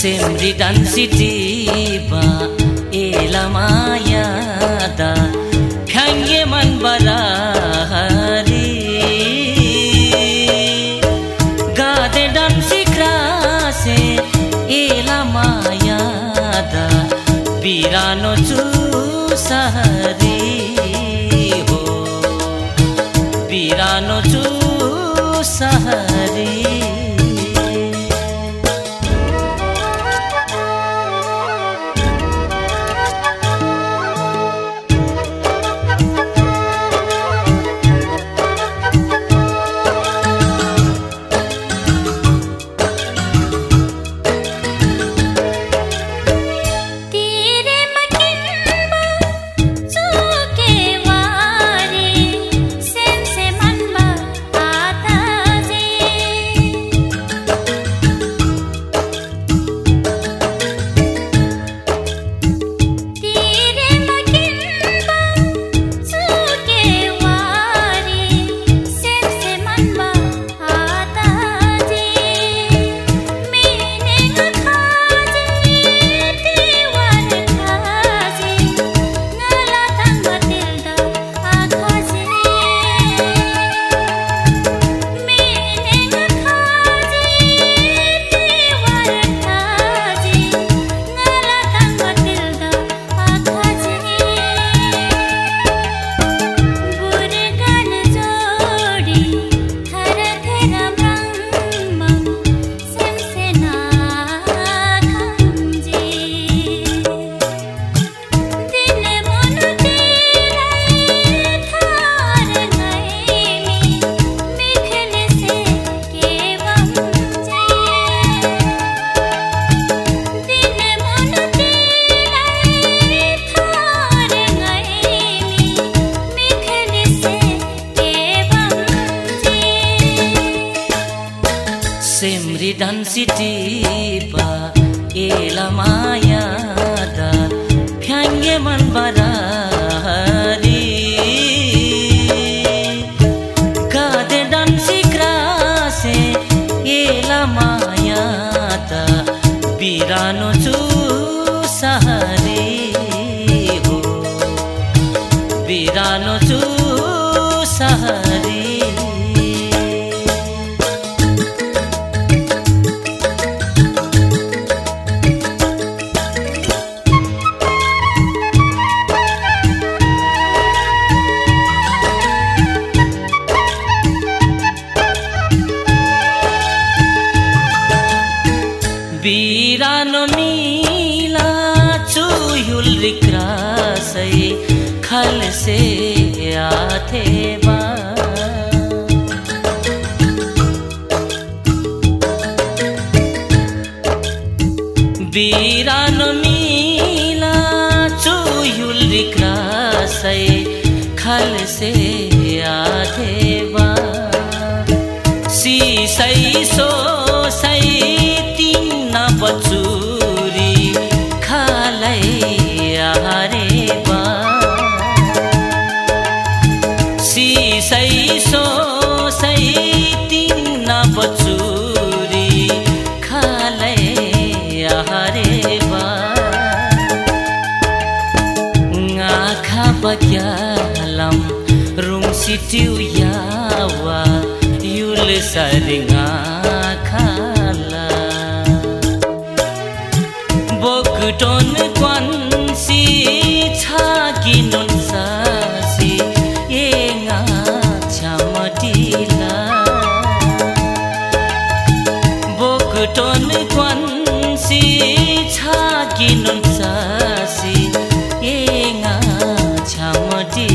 सिन्धि डन्सी दिला माया दा। भङे मन बरा हरि। गादे डन्सी ग्रासे ए माया दा। पिरानो चु सहरी पिरानो चु ए माया भ्याङ्ग्यान बरा गादे डन्सी ग्रासे ए माया वि aparecer. युल सरिङा खाला बोकटोन क्वान्सी छाकी नुन सासी एङा छमटिला बोकटोन क्वान्सी छाकी नुन सासी एङा छमटिला